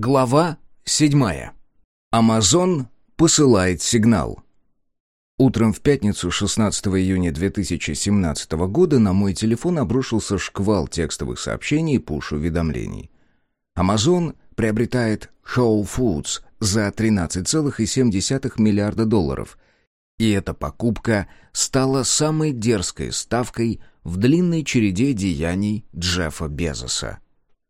Глава 7. Амазон посылает сигнал. Утром в пятницу 16 июня 2017 года на мой телефон обрушился шквал текстовых сообщений и пуш-уведомлений. Amazon приобретает Whole Foods за 13,7 миллиарда долларов, и эта покупка стала самой дерзкой ставкой в длинной череде деяний Джеффа Безоса.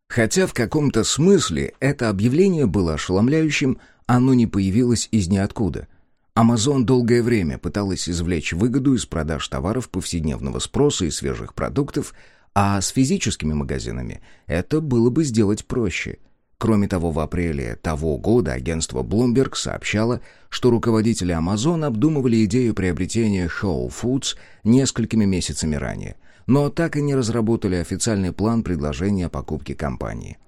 Хотя в каком-то смысле это объявление было ошеломляющим, оно не появилось из ниоткуда. Amazon долгое время пыталась извлечь выгоду из продаж товаров повседневного спроса и свежих продуктов, а с физическими магазинами это было бы сделать проще. Кроме того, в апреле того года агентство Bloomberg сообщало, что руководители Amazon обдумывали идею приобретения Whole Foods несколькими месяцами ранее – но так и не разработали официальный план предложения о покупке компании.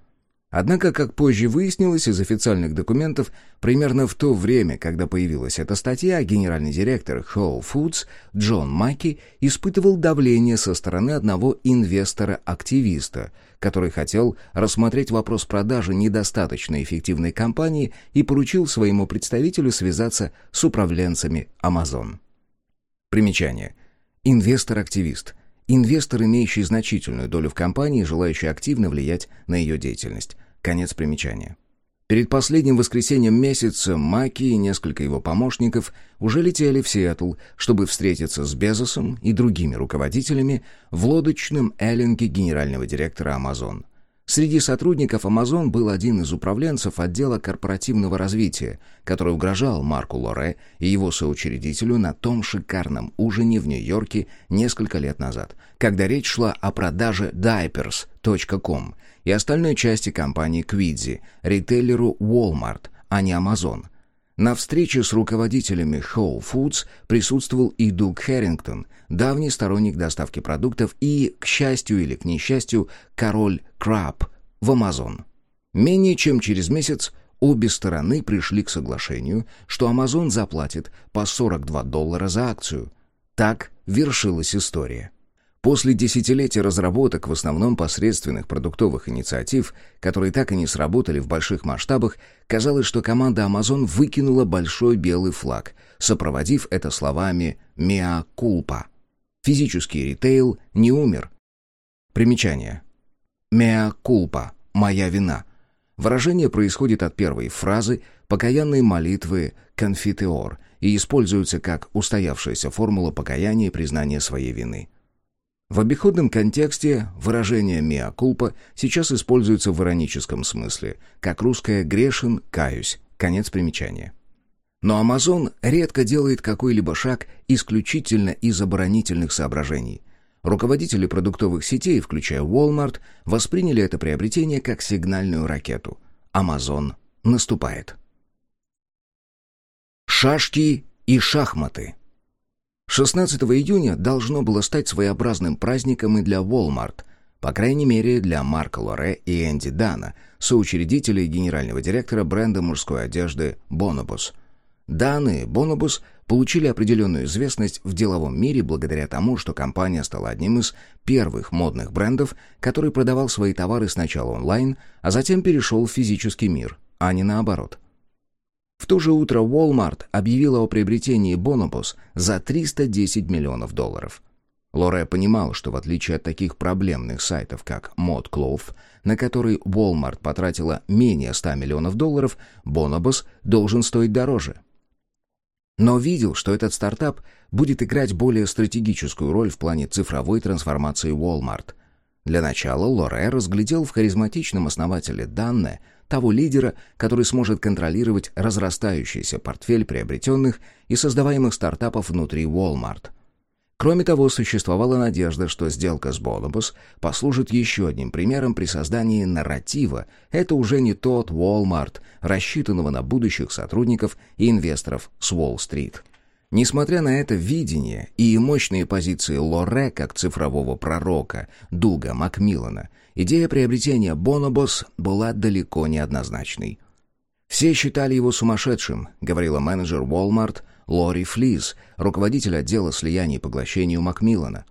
Однако, как позже выяснилось из официальных документов, примерно в то время, когда появилась эта статья, генеральный директор Whole Foods Джон Маки испытывал давление со стороны одного инвестора-активиста, который хотел рассмотреть вопрос продажи недостаточно эффективной компании и поручил своему представителю связаться с управленцами Amazon. Примечание. Инвестор-активист – Инвестор, имеющий значительную долю в компании, желающий активно влиять на ее деятельность. Конец примечания. Перед последним воскресеньем месяца Маки и несколько его помощников уже летели в Сиэтл, чтобы встретиться с Безосом и другими руководителями в лодочном эллинге генерального директора Amazon. Среди сотрудников Amazon был один из управленцев отдела корпоративного развития, который угрожал Марку Лоре и его соучредителю на том шикарном ужине в Нью-Йорке несколько лет назад, когда речь шла о продаже diapers.com и остальной части компании Quidzy, ритейлеру Walmart, а не Amazon. На встрече с руководителями Whole Foods присутствовал и Дуг Хэррингтон, давний сторонник доставки продуктов и, к счастью или к несчастью, король Краб в Amazon. Менее чем через месяц обе стороны пришли к соглашению, что Amazon заплатит по 42 доллара за акцию. Так вершилась история. После десятилетия разработок, в основном посредственных продуктовых инициатив, которые так и не сработали в больших масштабах, казалось, что команда Amazon выкинула большой белый флаг, сопроводив это словами «миа кулпа». Физический ритейл не умер. Примечание. «Меа кулпа» — «моя вина». Выражение происходит от первой фразы покаянной молитвы «конфитеор» и используется как устоявшаяся формула покаяния и признания своей вины. В обиходном контексте выражение «миа кулпа» сейчас используется в ироническом смысле, как русское «грешен, каюсь». Конец примечания. Но Amazon редко делает какой-либо шаг исключительно из оборонительных соображений. Руководители продуктовых сетей, включая Walmart, восприняли это приобретение как сигнальную ракету. Amazon наступает. Шашки и шахматы – 16 июня должно было стать своеобразным праздником и для Walmart, по крайней мере для Марка Лоре и Энди Дана, соучредителей генерального директора бренда мужской одежды Bonobos. Дан и Bonobos получили определенную известность в деловом мире благодаря тому, что компания стала одним из первых модных брендов, который продавал свои товары сначала онлайн, а затем перешел в физический мир, а не наоборот. В то же утро Walmart объявила о приобретении Bonobos за 310 миллионов долларов. Лоре понимал, что в отличие от таких проблемных сайтов, как ModCloth, на который Walmart потратила менее 100 миллионов долларов, Bonobos должен стоить дороже. Но видел, что этот стартап будет играть более стратегическую роль в плане цифровой трансформации Walmart. Для начала Лоре разглядел в харизматичном основателе Данне того лидера, который сможет контролировать разрастающийся портфель приобретенных и создаваемых стартапов внутри Walmart. Кроме того, существовала надежда, что сделка с Bonobos послужит еще одним примером при создании нарратива. Это уже не тот Walmart, рассчитанного на будущих сотрудников и инвесторов с Уолл-стрит. Несмотря на это видение и мощные позиции Лоре как цифрового пророка Дуга Макмиллана, идея приобретения Bonobos была далеко не однозначной. «Все считали его сумасшедшим», — говорила менеджер Walmart Лори Флиз, руководитель отдела слияния и поглощения у Макмиллана.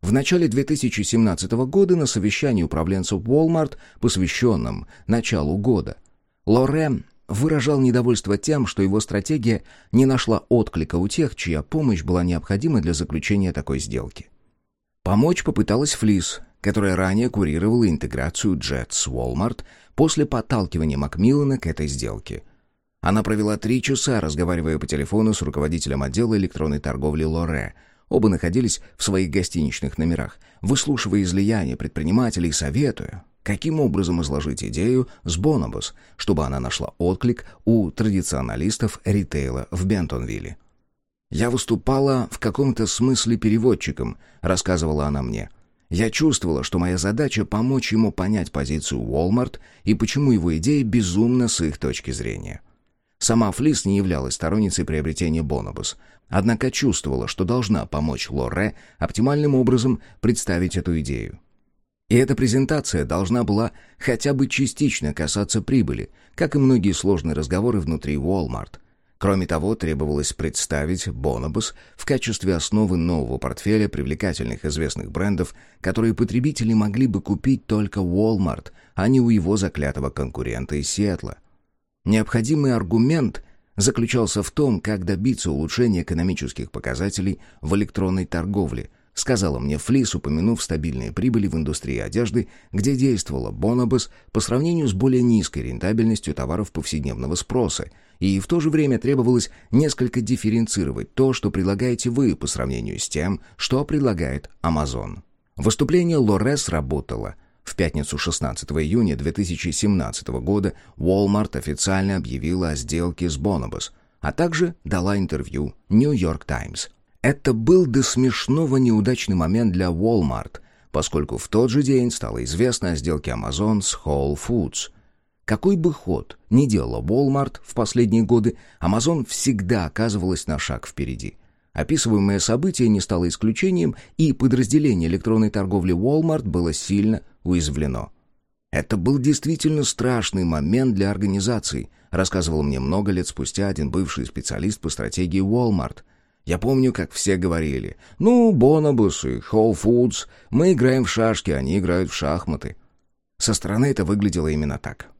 В начале 2017 года на совещании управленцев Walmart, посвященном началу года, Лоре выражал недовольство тем, что его стратегия не нашла отклика у тех, чья помощь была необходима для заключения такой сделки. Помочь попыталась Флис, которая ранее курировала интеграцию Jet с Walmart после подталкивания Макмиллана к этой сделке. Она провела три часа, разговаривая по телефону с руководителем отдела электронной торговли Лоре. Оба находились в своих гостиничных номерах, выслушивая излияния предпринимателей и советуя, каким образом изложить идею с Бонобус, чтобы она нашла отклик у традиционалистов ритейла в Бентонвилле. «Я выступала в каком-то смысле переводчиком», — рассказывала она мне. «Я чувствовала, что моя задача — помочь ему понять позицию Walmart и почему его идея безумна с их точки зрения». Сама Флис не являлась сторонницей приобретения Бонобус, однако чувствовала, что должна помочь Лоре оптимальным образом представить эту идею. И эта презентация должна была хотя бы частично касаться прибыли, как и многие сложные разговоры внутри Walmart. Кроме того, требовалось представить Bonobus в качестве основы нового портфеля привлекательных известных брендов, которые потребители могли бы купить только Walmart, а не у его заклятого конкурента из Сиэтла. Необходимый аргумент заключался в том, как добиться улучшения экономических показателей в электронной торговле, сказала мне Флис, упомянув стабильные прибыли в индустрии одежды, где действовала Bonobus по сравнению с более низкой рентабельностью товаров повседневного спроса, и в то же время требовалось несколько дифференцировать то, что предлагаете вы по сравнению с тем, что предлагает Amazon. Выступление Лорес работало – в пятницу 16 июня 2017 года Walmart официально объявила о сделке с Bonobus, а также дала интервью New York Times. Это был до смешного неудачный момент для Walmart, поскольку в тот же день стало известно о сделке Amazon с Whole Foods. Какой бы ход ни делала Walmart в последние годы, Amazon всегда оказывалась на шаг впереди – Описываемое событие не стало исключением, и подразделение электронной торговли Walmart было сильно уязвлено. «Это был действительно страшный момент для организации», рассказывал мне много лет спустя один бывший специалист по стратегии Walmart. Я помню, как все говорили, «Ну, Бонобус и Whole Foods, мы играем в шашки, они играют в шахматы». Со стороны это выглядело именно так.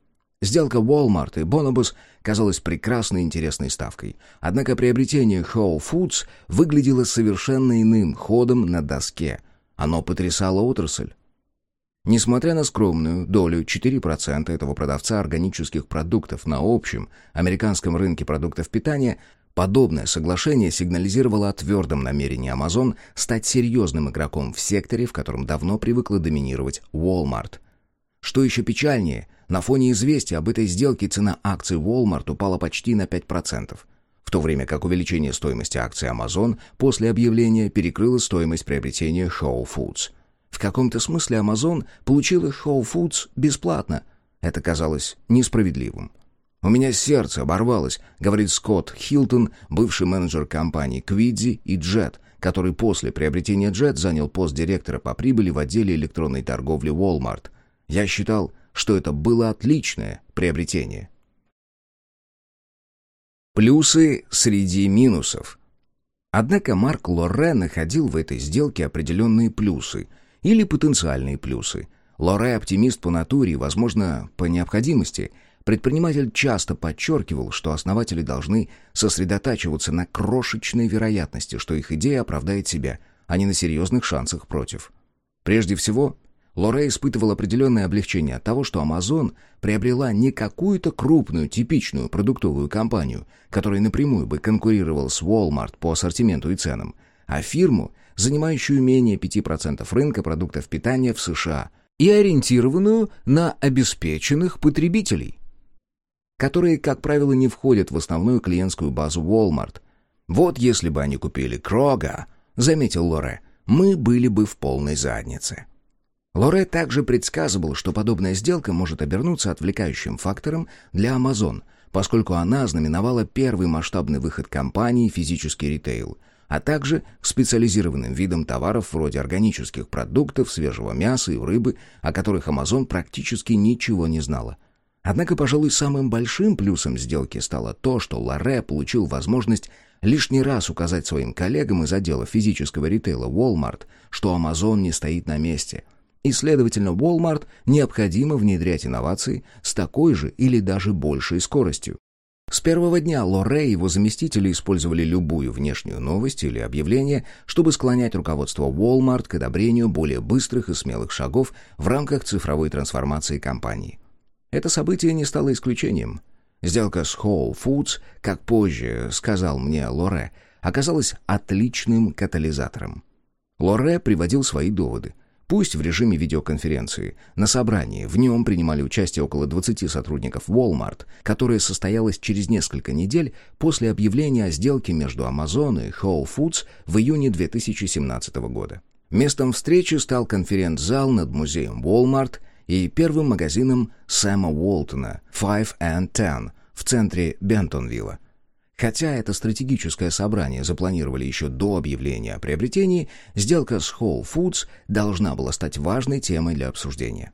Сделка Walmart и Bonobus казалась прекрасной интересной ставкой. Однако приобретение Whole Foods выглядело совершенно иным ходом на доске. Оно потрясало отрасль. Несмотря на скромную долю 4% этого продавца органических продуктов на общем американском рынке продуктов питания, подобное соглашение сигнализировало о твердом намерении Amazon стать серьезным игроком в секторе, в котором давно привыкла доминировать Walmart. Что еще печальнее – на фоне известия об этой сделке цена акций Walmart упала почти на 5%, в то время как увеличение стоимости акций Amazon после объявления перекрыло стоимость приобретения Whole Foods. В каком-то смысле Amazon получила Whole Foods бесплатно. Это казалось несправедливым. «У меня сердце оборвалось», — говорит Скотт Хилтон, бывший менеджер компаний Quidzi и Jet, который после приобретения Jet занял пост директора по прибыли в отделе электронной торговли Walmart. «Я считал, что это было отличное приобретение. Плюсы среди минусов. Однако Марк Лоре находил в этой сделке определенные плюсы или потенциальные плюсы. Лоре оптимист по натуре и, возможно, по необходимости. Предприниматель часто подчеркивал, что основатели должны сосредотачиваться на крошечной вероятности, что их идея оправдает себя, а не на серьезных шансах против. Прежде всего, Лоре испытывал определенное облегчение от того, что Amazon приобрела не какую-то крупную, типичную продуктовую компанию, которая напрямую бы конкурировала с Walmart по ассортименту и ценам, а фирму, занимающую менее 5% рынка продуктов питания в США и ориентированную на обеспеченных потребителей, которые, как правило, не входят в основную клиентскую базу Walmart. Вот если бы они купили Крога, заметил Лоре, мы были бы в полной заднице. Лоре также предсказывал, что подобная сделка может обернуться отвлекающим фактором для Amazon, поскольку она знаменовала первый масштабный выход компании в физический ритейл, а также к специализированным видам товаров вроде органических продуктов, свежего мяса и рыбы, о которых Amazon практически ничего не знала. Однако, пожалуй, самым большим плюсом сделки стало то, что Лоре получил возможность лишний раз указать своим коллегам из отдела физического ритейла Walmart, что Amazon не стоит на месте – и, следовательно, Walmart необходимо внедрять инновации с такой же или даже большей скоростью. С первого дня Лоре и его заместители использовали любую внешнюю новость или объявление, чтобы склонять руководство Walmart к одобрению более быстрых и смелых шагов в рамках цифровой трансформации компании. Это событие не стало исключением. Сделка с Whole Foods, как позже сказал мне Лоре, оказалась отличным катализатором. Лоре приводил свои доводы. Пусть в режиме видеоконференции. На собрании в нем принимали участие около 20 сотрудников Walmart, которое состоялось через несколько недель после объявления о сделке между Amazon и Whole Foods в июне 2017 года. Местом встречи стал конференц-зал над музеем Walmart и первым магазином Сэма Уолтона «Five and Ten» в центре Бентонвилла. Хотя это стратегическое собрание запланировали еще до объявления о приобретении, сделка с Whole Foods должна была стать важной темой для обсуждения.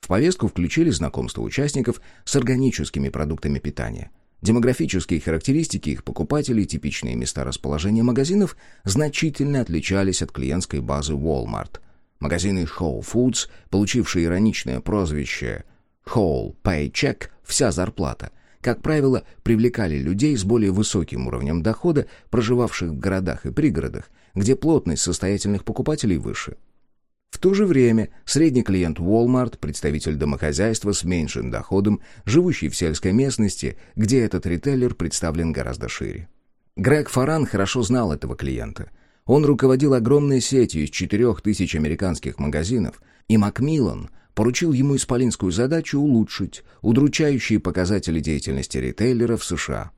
В повестку включили знакомство участников с органическими продуктами питания. Демографические характеристики их покупателей, типичные места расположения магазинов значительно отличались от клиентской базы Walmart – Магазины Whole Foods, получившие ироничное прозвище Whole Paycheck – «Вся зарплата», как правило, привлекали людей с более высоким уровнем дохода, проживавших в городах и пригородах, где плотность состоятельных покупателей выше. В то же время средний клиент Walmart, представитель домохозяйства с меньшим доходом, живущий в сельской местности, где этот ритейлер представлен гораздо шире. Грег Фаран хорошо знал этого клиента – он руководил огромной сетью из четырех тысяч американских магазинов, и Макмиллан поручил ему исполинскую задачу улучшить удручающие показатели деятельности ритейлера в США.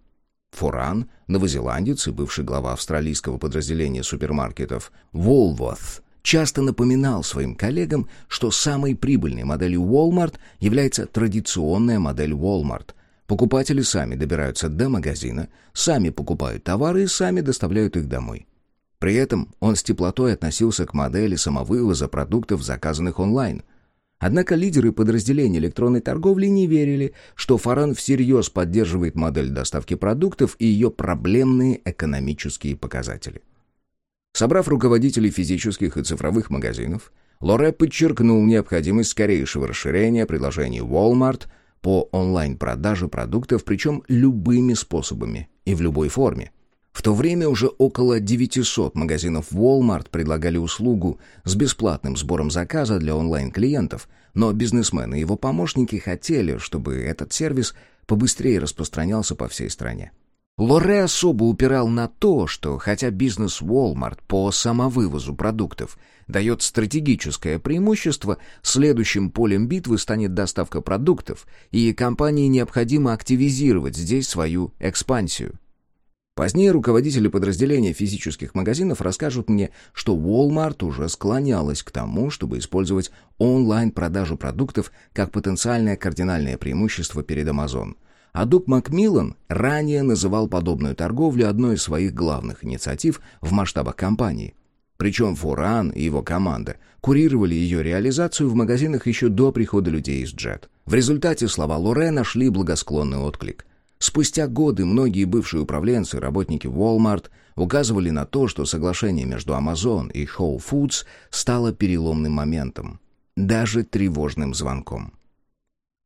Форан, новозеландец и бывший глава австралийского подразделения супермаркетов Woolworth, часто напоминал своим коллегам, что самой прибыльной моделью Walmart является традиционная модель Walmart. Покупатели сами добираются до магазина, сами покупают товары и сами доставляют их домой. При этом он с теплотой относился к модели самовывоза продуктов, заказанных онлайн. Однако лидеры подразделения электронной торговли не верили, что Фаран всерьез поддерживает модель доставки продуктов и ее проблемные экономические показатели. Собрав руководителей физических и цифровых магазинов, Лоре подчеркнул необходимость скорейшего расширения предложений Walmart по онлайн-продаже продуктов, причем любыми способами и в любой форме. В то время уже около 900 магазинов Walmart предлагали услугу с бесплатным сбором заказа для онлайн-клиентов, но бизнесмены и его помощники хотели, чтобы этот сервис побыстрее распространялся по всей стране. Лоре особо упирал на то, что хотя бизнес Walmart по самовывозу продуктов дает стратегическое преимущество, следующим полем битвы станет доставка продуктов, и компании необходимо активизировать здесь свою экспансию. Позднее руководители подразделения физических магазинов расскажут мне, что Walmart уже склонялась к тому, чтобы использовать онлайн-продажу продуктов как потенциальное кардинальное преимущество перед Amazon. А Дуг Макмиллан ранее называл подобную торговлю одной из своих главных инициатив в масштабах компании. Причем Фуран и его команда курировали ее реализацию в магазинах еще до прихода людей из Джет. В результате слова Лоре нашли благосклонный отклик. Спустя годы многие бывшие управленцы и работники Walmart указывали на то, что соглашение между Amazon и Whole Foods стало переломным моментом, даже тревожным звонком.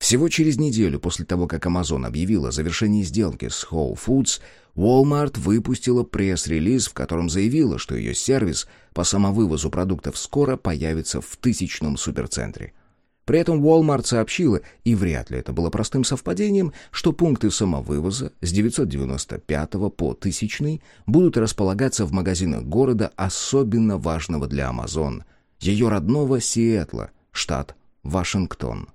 Всего через неделю после того, как Amazon объявила о завершении сделки с Whole Foods, Walmart выпустила пресс-релиз, в котором заявила, что ее сервис по самовывозу продуктов скоро появится в тысячном суперцентре – при этом Walmart сообщила, и вряд ли это было простым совпадением, что пункты самовывоза с 995 по 1000 будут располагаться в магазинах города особенно важного для Amazon, ее родного Сиэтла, штат Вашингтон.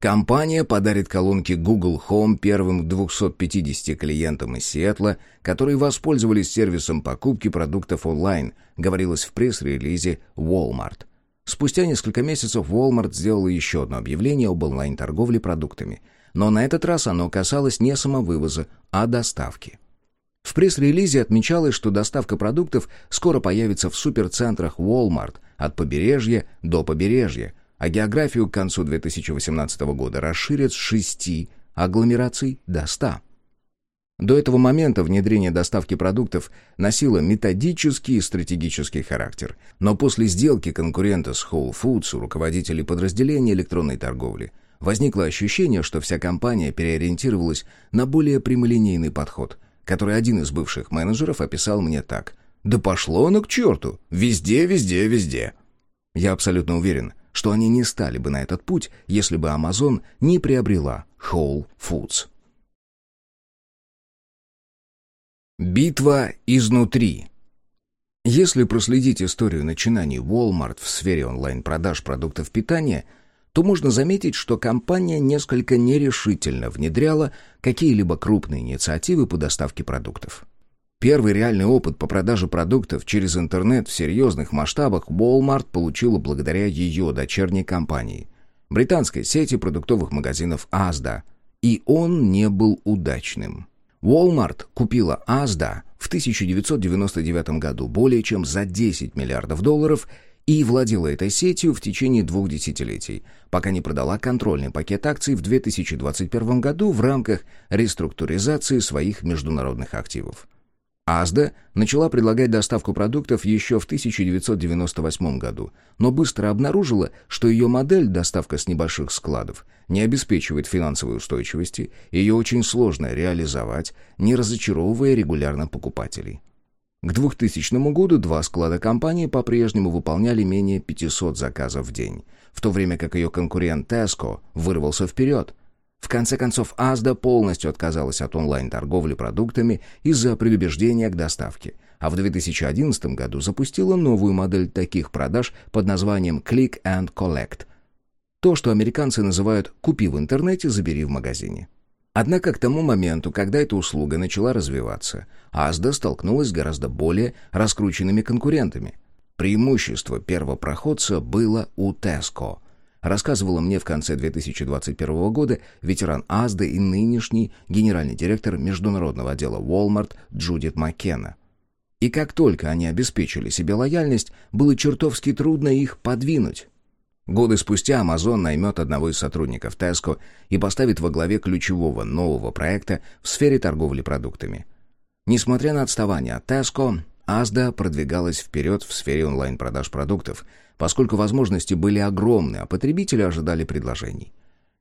Компания подарит колонки Google Home первым 250 клиентам из Сиэтла, которые воспользовались сервисом покупки продуктов онлайн, говорилось в пресс-релизе Walmart. Спустя несколько месяцев Walmart сделал еще одно объявление об онлайн-торговле продуктами. Но на этот раз оно касалось не самовывоза, а доставки. В пресс-релизе отмечалось, что доставка продуктов скоро появится в суперцентрах Walmart от побережья до побережья, а географию к концу 2018 года расширят с 6 агломераций до 100. До этого момента внедрение доставки продуктов носило методический и стратегический характер. Но после сделки конкурента с Whole Foods у руководителей подразделения электронной торговли возникло ощущение, что вся компания переориентировалась на более прямолинейный подход, который один из бывших менеджеров описал мне так. «Да пошло оно к черту! Везде, везде, везде!» Я абсолютно уверен, что они не стали бы на этот путь, если бы Amazon не приобрела Whole Foods. Битва изнутри. Если проследить историю начинаний Walmart в сфере онлайн-продаж продуктов питания, то можно заметить, что компания несколько нерешительно внедряла какие-либо крупные инициативы по доставке продуктов. Первый реальный опыт по продаже продуктов через интернет в серьезных масштабах Walmart получила благодаря ее дочерней компании – британской сети продуктовых магазинов Asda, и он не был удачным. Walmart купила Asda в 1999 году более чем за 10 миллиардов долларов и владела этой сетью в течение двух десятилетий, пока не продала контрольный пакет акций в 2021 году в рамках реструктуризации своих международных активов. Азда начала предлагать доставку продуктов еще в 1998 году, но быстро обнаружила, что ее модель «доставка с небольших складов» не обеспечивает финансовой устойчивости, ее очень сложно реализовать, не разочаровывая регулярно покупателей. К 2000 году два склада компании по-прежнему выполняли менее 500 заказов в день, в то время как ее конкурент Tesco вырвался вперед – в конце концов, Азда полностью отказалась от онлайн-торговли продуктами из-за предубеждения к доставке, а в 2011 году запустила новую модель таких продаж под названием Click and Collect. То, что американцы называют «купи в интернете, забери в магазине». Однако к тому моменту, когда эта услуга начала развиваться, Азда столкнулась с гораздо более раскрученными конкурентами. Преимущество первопроходца было у Tesco – рассказывала мне в конце 2021 года ветеран АЗДА и нынешний генеральный директор международного отдела Walmart Джудит Маккена. И как только они обеспечили себе лояльность, было чертовски трудно их подвинуть. Годы спустя Amazon наймет одного из сотрудников Tesco и поставит во главе ключевого нового проекта в сфере торговли продуктами. Несмотря на отставание от Tesco, Asda продвигалась вперед в сфере онлайн-продаж продуктов – поскольку возможности были огромны, а потребители ожидали предложений.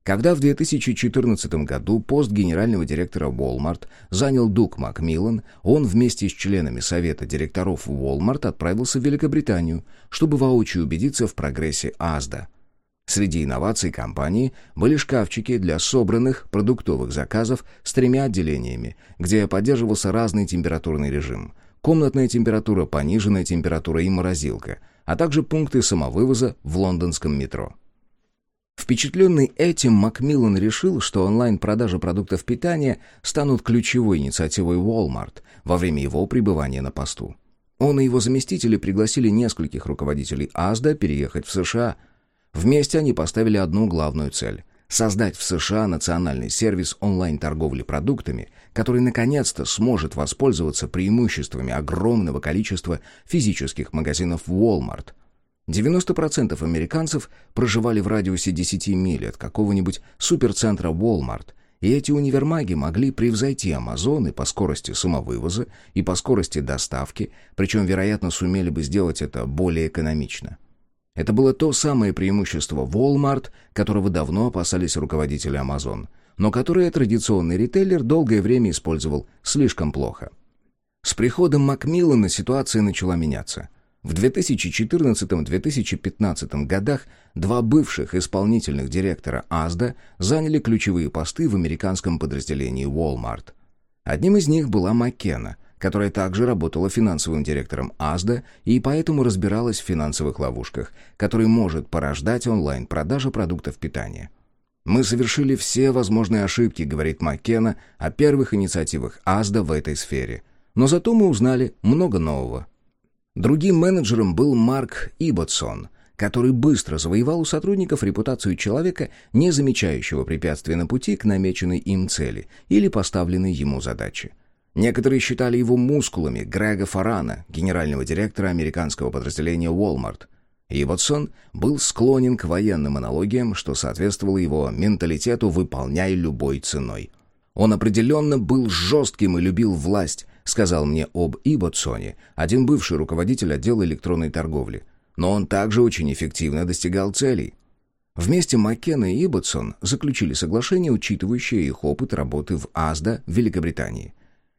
Когда в 2014 году пост генерального директора Walmart занял Дук Макмиллан, он вместе с членами совета директоров Walmart отправился в Великобританию, чтобы воочию убедиться в прогрессе Азда. Среди инноваций компании были шкафчики для собранных продуктовых заказов с тремя отделениями, где поддерживался разный температурный режим – комнатная температура, пониженная температура и морозилка – а также пункты самовывоза в лондонском метро. Впечатленный этим, Макмиллан решил, что онлайн-продажа продуктов питания станут ключевой инициативой Walmart во время его пребывания на посту. Он и его заместители пригласили нескольких руководителей Азда переехать в США. Вместе они поставили одну главную цель создать в США национальный сервис онлайн-торговли продуктами, который наконец-то сможет воспользоваться преимуществами огромного количества физических магазинов Walmart. 90% американцев проживали в радиусе 10 миль от какого-нибудь суперцентра Walmart, и эти универмаги могли превзойти Амазоны по скорости самовывоза и по скорости доставки, причем, вероятно, сумели бы сделать это более экономично. Это было то самое преимущество Walmart, которого давно опасались руководители Amazon, но которое традиционный ритейлер долгое время использовал слишком плохо. С приходом Макмиллана ситуация начала меняться. В 2014-2015 годах два бывших исполнительных директора Азда заняли ключевые посты в американском подразделении Walmart. Одним из них была Маккена – которая также работала финансовым директором АЗДА и поэтому разбиралась в финансовых ловушках, которые может порождать онлайн-продажа продуктов питания. «Мы совершили все возможные ошибки», — говорит Маккена о первых инициативах АЗДА в этой сфере. Но зато мы узнали много нового. Другим менеджером был Марк Иботсон, который быстро завоевал у сотрудников репутацию человека, не замечающего препятствия на пути к намеченной им цели или поставленной ему задаче. Некоторые считали его мускулами Грега Фарана, генерального директора американского подразделения Walmart. Ивотсон был склонен к военным аналогиям, что соответствовало его менталитету «выполняй любой ценой». Он определенно был жестким и любил власть, сказал мне об Иботсоне, один бывший руководитель отдела электронной торговли. Но он также очень эффективно достигал целей. Вместе Маккена и Иботсон заключили соглашение, учитывающее их опыт работы в АСДА в Великобритании.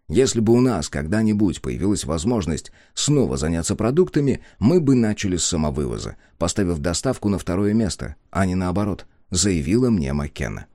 Если бы у нас когда-нибудь появилась возможность снова заняться продуктами, мы бы начали с самовывоза, поставив доставку на второе место, а не наоборот, заявила мне Маккена.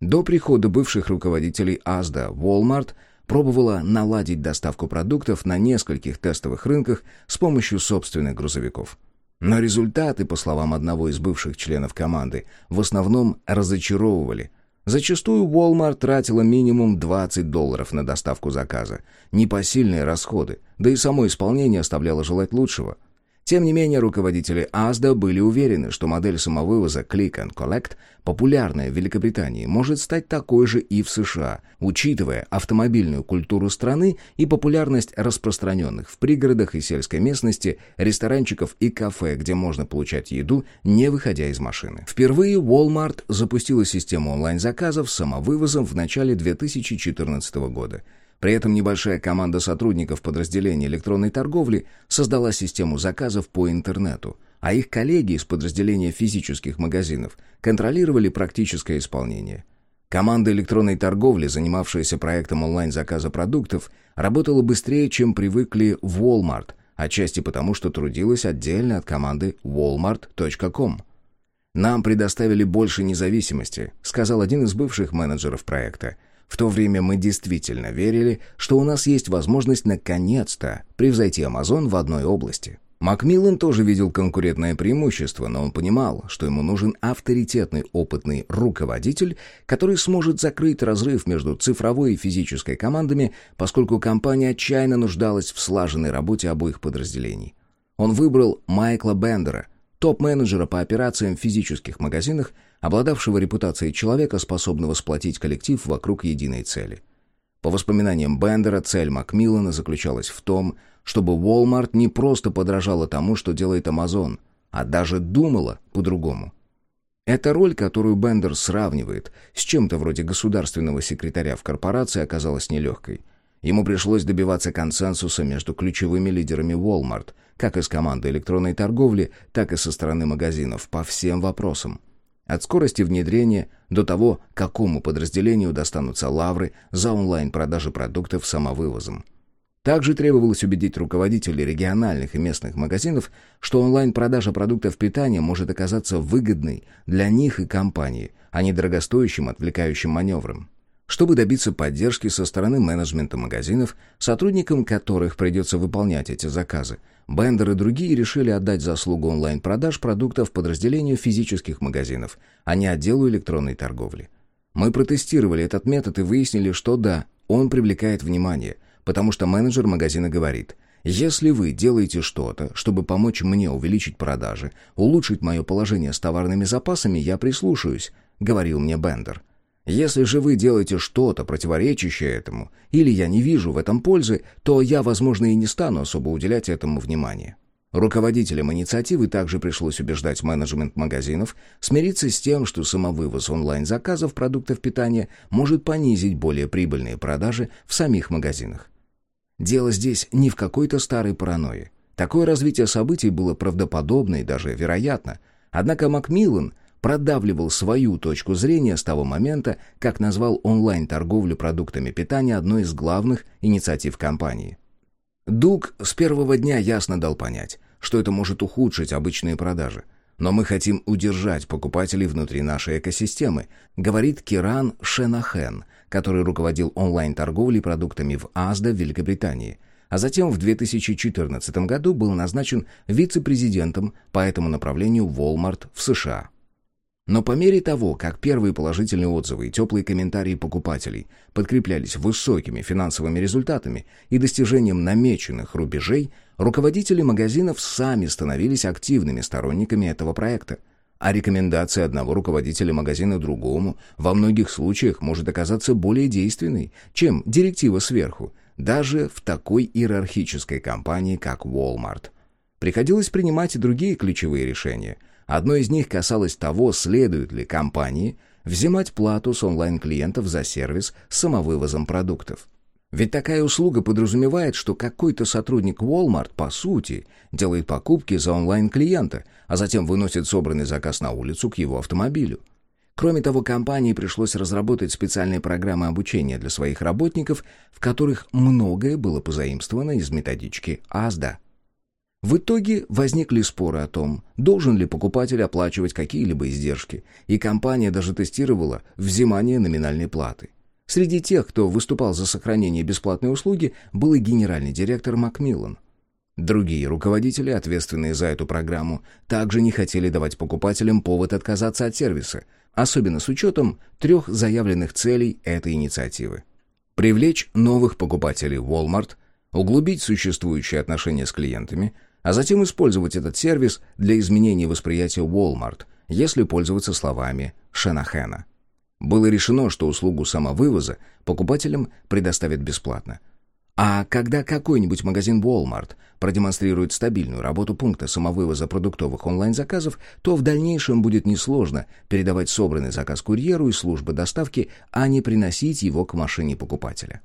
До прихода бывших руководителей АСДА Walmart пробовала наладить доставку продуктов на нескольких тестовых рынках с помощью собственных грузовиков. Но результаты, по словам одного из бывших членов команды, в основном разочаровывали – Зачастую Walmart тратила минимум 20 долларов на доставку заказа. Непосильные расходы, да и само исполнение оставляло желать лучшего. Тем не менее, руководители Asda были уверены, что модель самовывоза Click and Collect, популярная в Великобритании, может стать такой же и в США, учитывая автомобильную культуру страны и популярность распространенных в пригородах и сельской местности ресторанчиков и кафе, где можно получать еду, не выходя из машины. Впервые Walmart запустила систему онлайн-заказов с самовывозом в начале 2014 года – при этом небольшая команда сотрудников подразделения электронной торговли создала систему заказов по интернету, а их коллеги из подразделения физических магазинов контролировали практическое исполнение. Команда электронной торговли, занимавшаяся проектом онлайн-заказа продуктов, работала быстрее, чем привыкли в Walmart, отчасти потому, что трудилась отдельно от команды walmart.com. «Нам предоставили больше независимости», сказал один из бывших менеджеров проекта – в то время мы действительно верили, что у нас есть возможность наконец-то превзойти Amazon в одной области. Макмиллан тоже видел конкурентное преимущество, но он понимал, что ему нужен авторитетный опытный руководитель, который сможет закрыть разрыв между цифровой и физической командами, поскольку компания отчаянно нуждалась в слаженной работе обоих подразделений. Он выбрал Майкла Бендера, топ-менеджера по операциям в физических магазинах, обладавшего репутацией человека, способного сплотить коллектив вокруг единой цели. По воспоминаниям Бендера, цель Макмиллана заключалась в том, чтобы Walmart не просто подражала тому, что делает Amazon, а даже думала по-другому. Эта роль, которую Бендер сравнивает с чем-то вроде государственного секретаря в корпорации, оказалась нелегкой. Ему пришлось добиваться консенсуса между ключевыми лидерами Walmart, как из команды электронной торговли, так и со стороны магазинов, по всем вопросам – от скорости внедрения до того, какому подразделению достанутся лавры за онлайн-продажи продуктов самовывозом. Также требовалось убедить руководителей региональных и местных магазинов, что онлайн-продажа продуктов питания может оказаться выгодной для них и компании, а не дорогостоящим отвлекающим маневром. Чтобы добиться поддержки со стороны менеджмента магазинов, сотрудникам которых придется выполнять эти заказы, Бендер и другие решили отдать заслугу онлайн-продаж продуктов подразделению физических магазинов, а не отделу электронной торговли. Мы протестировали этот метод и выяснили, что да, он привлекает внимание, потому что менеджер магазина говорит – если вы делаете что-то, чтобы помочь мне увеличить продажи, улучшить мое положение с товарными запасами, я прислушаюсь», — говорил мне Бендер. Если же вы делаете что-то, противоречащее этому, или я не вижу в этом пользы, то я, возможно, и не стану особо уделять этому внимания. Руководителям инициативы также пришлось убеждать менеджмент магазинов смириться с тем, что самовывоз онлайн-заказов продуктов питания может понизить более прибыльные продажи в самих магазинах. Дело здесь не в какой-то старой паранойи. Такое развитие событий было правдоподобно и даже вероятно. Однако Макмиллан продавливал свою точку зрения с того момента, как назвал онлайн-торговлю продуктами питания одной из главных инициатив компании. Дуг с первого дня ясно дал понять, что это может ухудшить обычные продажи. Но мы хотим удержать покупателей внутри нашей экосистемы, говорит Киран Шенахен, который руководил онлайн-торговлей продуктами в Азда в Великобритании, а затем в 2014 году был назначен вице-президентом по этому направлению Walmart в США. Но по мере того, как первые положительные отзывы и теплые комментарии покупателей подкреплялись высокими финансовыми результатами и достижением намеченных рубежей, руководители магазинов сами становились активными сторонниками этого проекта. А рекомендация одного руководителя магазина другому во многих случаях может оказаться более действенной, чем директива сверху, даже в такой иерархической компании, как Walmart. Приходилось принимать и другие ключевые решения – Одно из них касалось того, следует ли компании взимать плату с онлайн-клиентов за сервис с самовывозом продуктов. Ведь такая услуга подразумевает, что какой-то сотрудник Walmart, по сути, делает покупки за онлайн-клиента, а затем выносит собранный заказ на улицу к его автомобилю. Кроме того, компании пришлось разработать специальные программы обучения для своих работников, в которых многое было позаимствовано из методички АСДА. В итоге возникли споры о том, должен ли покупатель оплачивать какие-либо издержки, и компания даже тестировала взимание номинальной платы – Среди тех, кто выступал за сохранение бесплатной услуги, был и генеральный директор Макмиллан. Другие руководители, ответственные за эту программу, также не хотели давать покупателям повод отказаться от сервиса, особенно с учетом трех заявленных целей этой инициативы. Привлечь новых покупателей Walmart, углубить существующие отношения с клиентами, а затем использовать этот сервис для изменения восприятия Walmart, если пользоваться словами Шенахена. Было решено, что услугу самовывоза покупателям предоставят бесплатно. А когда какой-нибудь магазин Walmart продемонстрирует стабильную работу пункта самовывоза продуктовых онлайн-заказов, то в дальнейшем будет несложно передавать собранный заказ курьеру из службы доставки, а не приносить его к машине покупателя.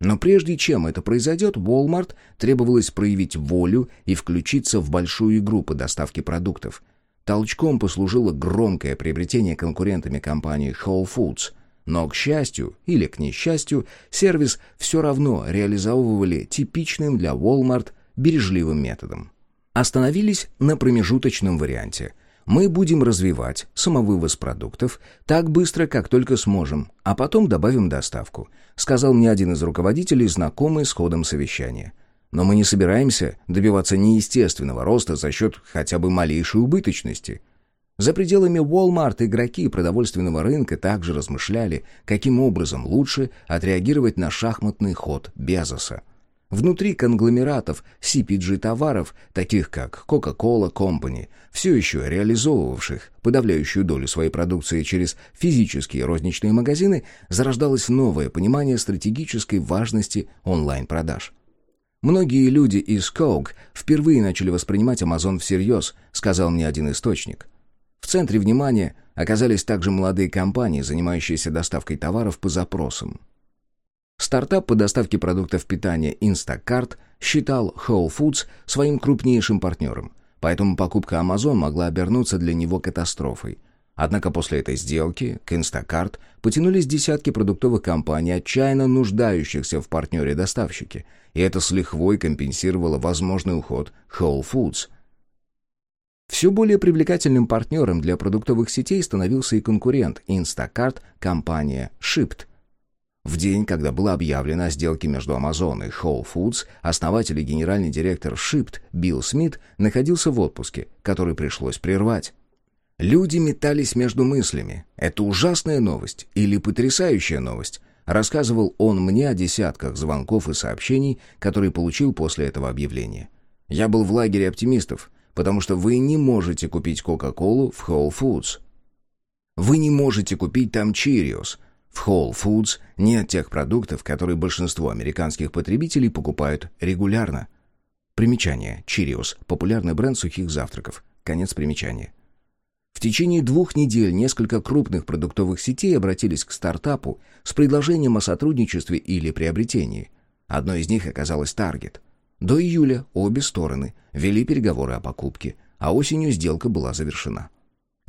Но прежде чем это произойдет, Walmart требовалось проявить волю и включиться в большую игру по доставке продуктов – Толчком послужило громкое приобретение конкурентами компании Whole Foods. Но, к счастью или к несчастью, сервис все равно реализовывали типичным для Walmart бережливым методом. Остановились на промежуточном варианте. Мы будем развивать самовывоз продуктов так быстро, как только сможем, а потом добавим доставку, сказал мне один из руководителей, знакомый с ходом совещания. Но мы не собираемся добиваться неестественного роста за счет хотя бы малейшей убыточности. За пределами Walmart игроки продовольственного рынка также размышляли, каким образом лучше отреагировать на шахматный ход Безоса. Внутри конгломератов CPG-товаров, таких как Coca-Cola Company, все еще реализовывавших подавляющую долю своей продукции через физические розничные магазины, зарождалось новое понимание стратегической важности онлайн-продаж. Многие люди из Коуг впервые начали воспринимать Amazon всерьез, сказал мне один источник. В центре внимания оказались также молодые компании, занимающиеся доставкой товаров по запросам. Стартап по доставке продуктов питания Instacart считал Whole Foods своим крупнейшим партнером, поэтому покупка Amazon могла обернуться для него катастрофой. Однако после этой сделки к Instacart потянулись десятки продуктовых компаний, отчаянно нуждающихся в партнере-доставщике, и это с лихвой компенсировало возможный уход Whole Foods. Все более привлекательным партнером для продуктовых сетей становился и конкурент Instacart, компания Shipt. В день, когда было объявлено о сделке между Amazon и Whole Foods, основатель и генеральный директор Shipt Билл Смит находился в отпуске, который пришлось прервать. Люди метались между мыслями. Это ужасная новость или потрясающая новость. Рассказывал он мне о десятках звонков и сообщений, которые получил после этого объявления. Я был в лагере оптимистов, потому что вы не можете купить Кока-Колу в Whole Foods. Вы не можете купить там Cheerios. Whole Foods нет тех продуктов, которые большинство американских потребителей покупают регулярно. Примечание. Cheerios – популярный бренд сухих завтраков. Конец примечания. В течение двух недель несколько крупных продуктовых сетей обратились к стартапу с предложением о сотрудничестве или приобретении. Одной из них оказалась Target. До июля обе стороны вели переговоры о покупке, а осенью сделка была завершена.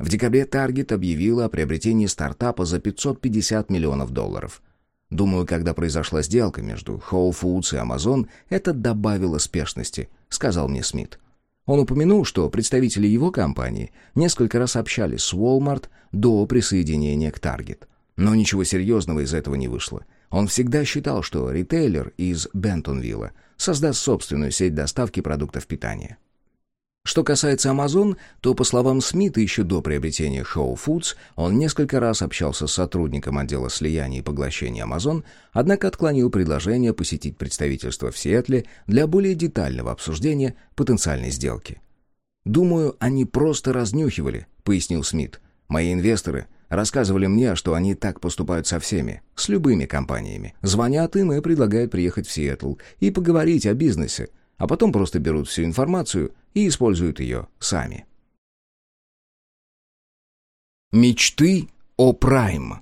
В декабре Target объявила о приобретении стартапа за 550 миллионов долларов. Думаю, когда произошла сделка между Whole Foods и Amazon, это добавило спешности, сказал мне Смит. Он упомянул, что представители его компании несколько раз общались с Walmart до присоединения к Target. Но ничего серьезного из этого не вышло. Он всегда считал, что ритейлер из Бентонвилла создаст собственную сеть доставки продуктов питания. Что касается Amazon, то, по словам Смита, еще до приобретения Whole Foods он несколько раз общался с сотрудником отдела слияния и поглощения Amazon, однако отклонил предложение посетить представительство в Сиэтле для более детального обсуждения потенциальной сделки. «Думаю, они просто разнюхивали», — пояснил Смит. «Мои инвесторы рассказывали мне, что они так поступают со всеми, с любыми компаниями. Звонят им и предлагают приехать в Сиэтл и поговорить о бизнесе, а потом просто берут всю информацию и используют ее сами. Мечты О Prime.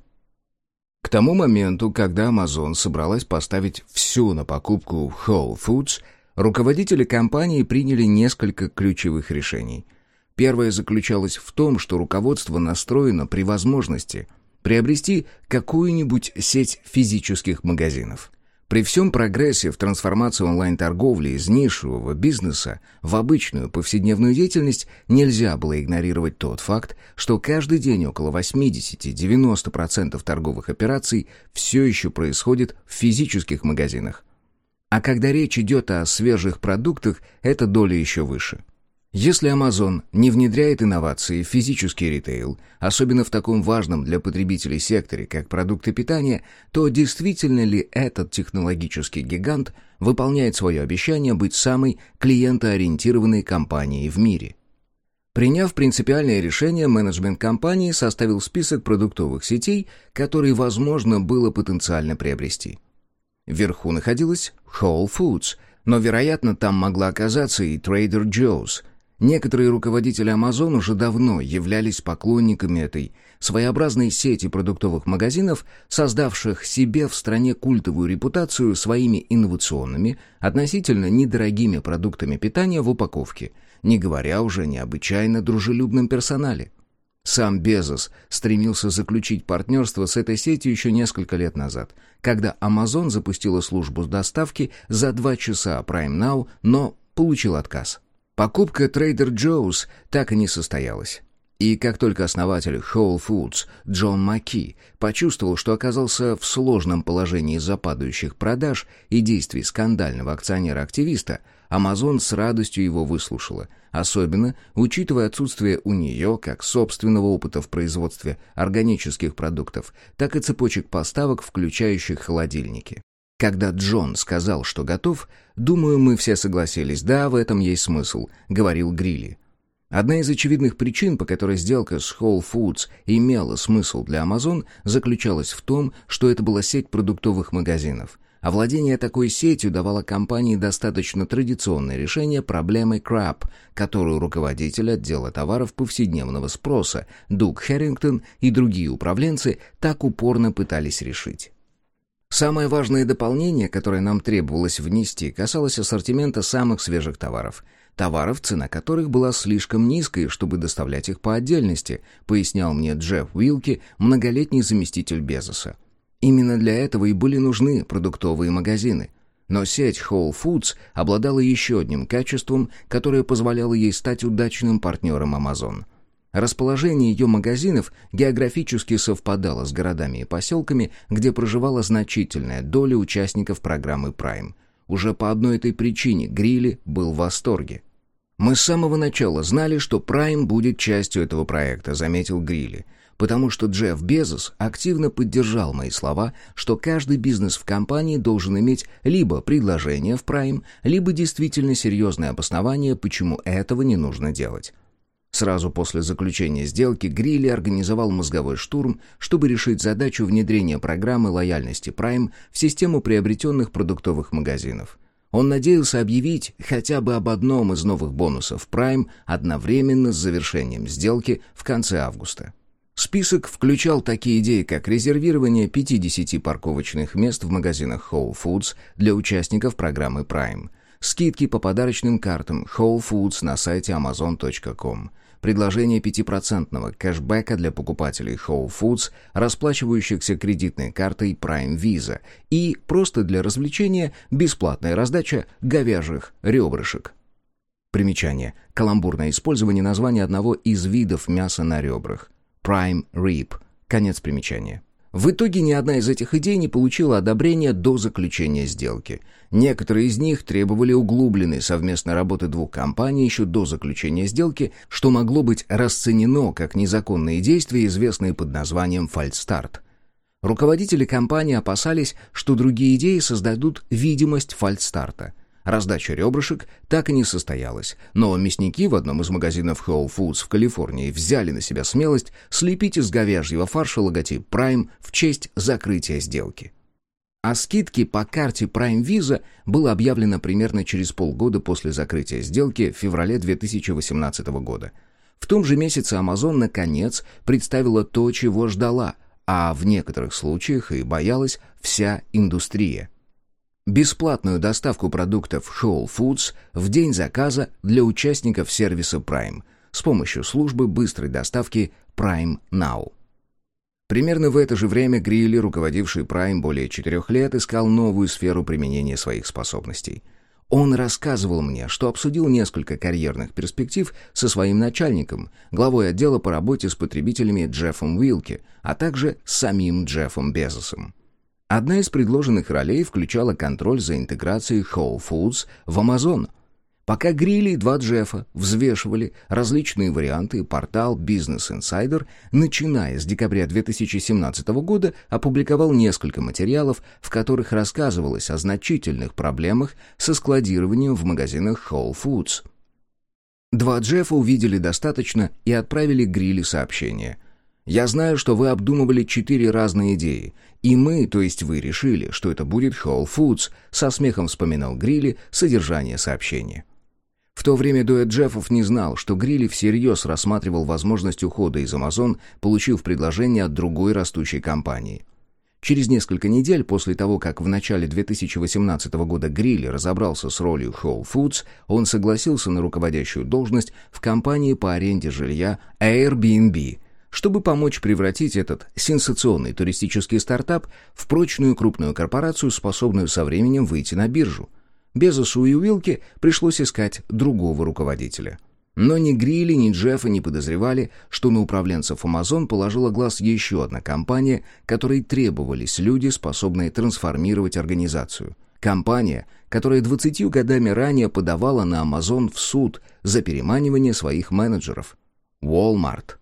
К тому моменту, когда Amazon собралась поставить все на покупку Whole Foods, руководители компании приняли несколько ключевых решений. Первое заключалось в том, что руководство настроено при возможности приобрести какую-нибудь сеть физических магазинов – при всем прогрессе в трансформации онлайн-торговли из нишевого бизнеса в обычную повседневную деятельность нельзя было игнорировать тот факт, что каждый день около 80-90% торговых операций все еще происходит в физических магазинах. А когда речь идет о свежих продуктах, эта доля еще выше. Если Amazon не внедряет инновации в физический ритейл, особенно в таком важном для потребителей секторе, как продукты питания, то действительно ли этот технологический гигант выполняет свое обещание быть самой клиентоориентированной компанией в мире? Приняв принципиальное решение, менеджмент компании составил список продуктовых сетей, которые возможно было потенциально приобрести. Вверху находилась Whole Foods, но, вероятно, там могла оказаться и Trader Joe's – Некоторые руководители Amazon уже давно являлись поклонниками этой своеобразной сети продуктовых магазинов, создавших себе в стране культовую репутацию своими инновационными, относительно недорогими продуктами питания в упаковке, не говоря уже о необычайно дружелюбном персонале. Сам Безос стремился заключить партнерство с этой сетью еще несколько лет назад, когда Amazon запустила службу доставки за два часа Prime Now, но получил отказ. Покупка Trader Joe's так и не состоялась. И как только основатель Whole Foods Джон Маки почувствовал, что оказался в сложном положении из-за падающих продаж и действий скандального акционера-активиста, Amazon с радостью его выслушала, особенно учитывая отсутствие у нее как собственного опыта в производстве органических продуктов, так и цепочек поставок, включающих холодильники. Когда Джон сказал, что готов, думаю, мы все согласились. Да, в этом есть смысл, говорил Грилли. Одна из очевидных причин, по которой сделка с Whole Foods имела смысл для Amazon, заключалась в том, что это была сеть продуктовых магазинов. А владение такой сетью давало компании достаточно традиционное решение проблемы краб, которую руководитель отдела товаров повседневного спроса Дуг Херрингтон и другие управленцы так упорно пытались решить. Самое важное дополнение, которое нам требовалось внести, касалось ассортимента самых свежих товаров. Товаров, цена которых была слишком низкой, чтобы доставлять их по отдельности, пояснял мне Джефф Уилки, многолетний заместитель Безоса. Именно для этого и были нужны продуктовые магазины. Но сеть Whole Foods обладала еще одним качеством, которое позволяло ей стать удачным партнером Amazon – Расположение ее магазинов географически совпадало с городами и поселками, где проживала значительная доля участников программы Prime. Уже по одной этой причине Грилли был в восторге. «Мы с самого начала знали, что Prime будет частью этого проекта», — заметил Грилли, потому что Джефф Безос активно поддержал мои слова, что каждый бизнес в компании должен иметь либо предложение в Prime, либо действительно серьезное обоснование, почему этого не нужно делать. Сразу после заключения сделки Грилли организовал мозговой штурм, чтобы решить задачу внедрения программы лояльности Prime в систему приобретенных продуктовых магазинов. Он надеялся объявить хотя бы об одном из новых бонусов Prime одновременно с завершением сделки в конце августа. Список включал такие идеи, как резервирование 50 парковочных мест в магазинах Whole Foods для участников программы Prime, скидки по подарочным картам Whole Foods на сайте amazon.com, предложение 5% кэшбэка для покупателей Whole Foods, расплачивающихся кредитной картой Prime Visa, и просто для развлечения бесплатная раздача говяжьих ребрышек. Примечание. Каламбурное использование названия одного из видов мяса на ребрах. Prime Rib. Конец примечания. В итоге ни одна из этих идей не получила одобрения до заключения сделки. Некоторые из них требовали углубленной совместной работы двух компаний еще до заключения сделки, что могло быть расценено как незаконные действия, известные под названием «фальстарт». Руководители компании опасались, что другие идеи создадут видимость фальстарта – Раздача ребрышек так и не состоялась, но мясники в одном из магазинов Whole Foods в Калифорнии взяли на себя смелость слепить из говяжьего фарша логотип Prime в честь закрытия сделки. О скидке по карте Prime Visa было объявлено примерно через полгода после закрытия сделки в феврале 2018 года. В том же месяце Amazon наконец представила то, чего ждала, а в некоторых случаях и боялась вся индустрия. Бесплатную доставку продуктов Whole Foods в день заказа для участников сервиса Prime с помощью службы быстрой доставки Prime Now. Примерно в это же время Грилли, руководивший Prime более четырех лет, искал новую сферу применения своих способностей. Он рассказывал мне, что обсудил несколько карьерных перспектив со своим начальником, главой отдела по работе с потребителями Джеффом Уилки, а также с самим Джеффом Безосом. Одна из предложенных ролей включала контроль за интеграцией Whole Foods в Amazon, Пока Грилли и два Джеффа взвешивали различные варианты, портал Business Insider, начиная с декабря 2017 года, опубликовал несколько материалов, в которых рассказывалось о значительных проблемах со складированием в магазинах Whole Foods. Два Джеффа увидели достаточно и отправили Грилли сообщение. «Я знаю, что вы обдумывали четыре разные идеи, и мы, то есть вы, решили, что это будет Whole Foods», со смехом вспоминал Грилли содержание сообщения. В то время дуэт Джеффов не знал, что Грилли всерьез рассматривал возможность ухода из Amazon, получив предложение от другой растущей компании. Через несколько недель после того, как в начале 2018 года Грилли разобрался с ролью Whole Foods, он согласился на руководящую должность в компании по аренде жилья Airbnb, чтобы помочь превратить этот сенсационный туристический стартап в прочную крупную корпорацию, способную со временем выйти на биржу. Безосу и Уилке пришлось искать другого руководителя. Но ни Грилли, ни Джеффа не подозревали, что на управленцев Amazon положила глаз еще одна компания, которой требовались люди, способные трансформировать организацию. Компания, которая 20 годами ранее подавала на Amazon в суд за переманивание своих менеджеров. Walmart.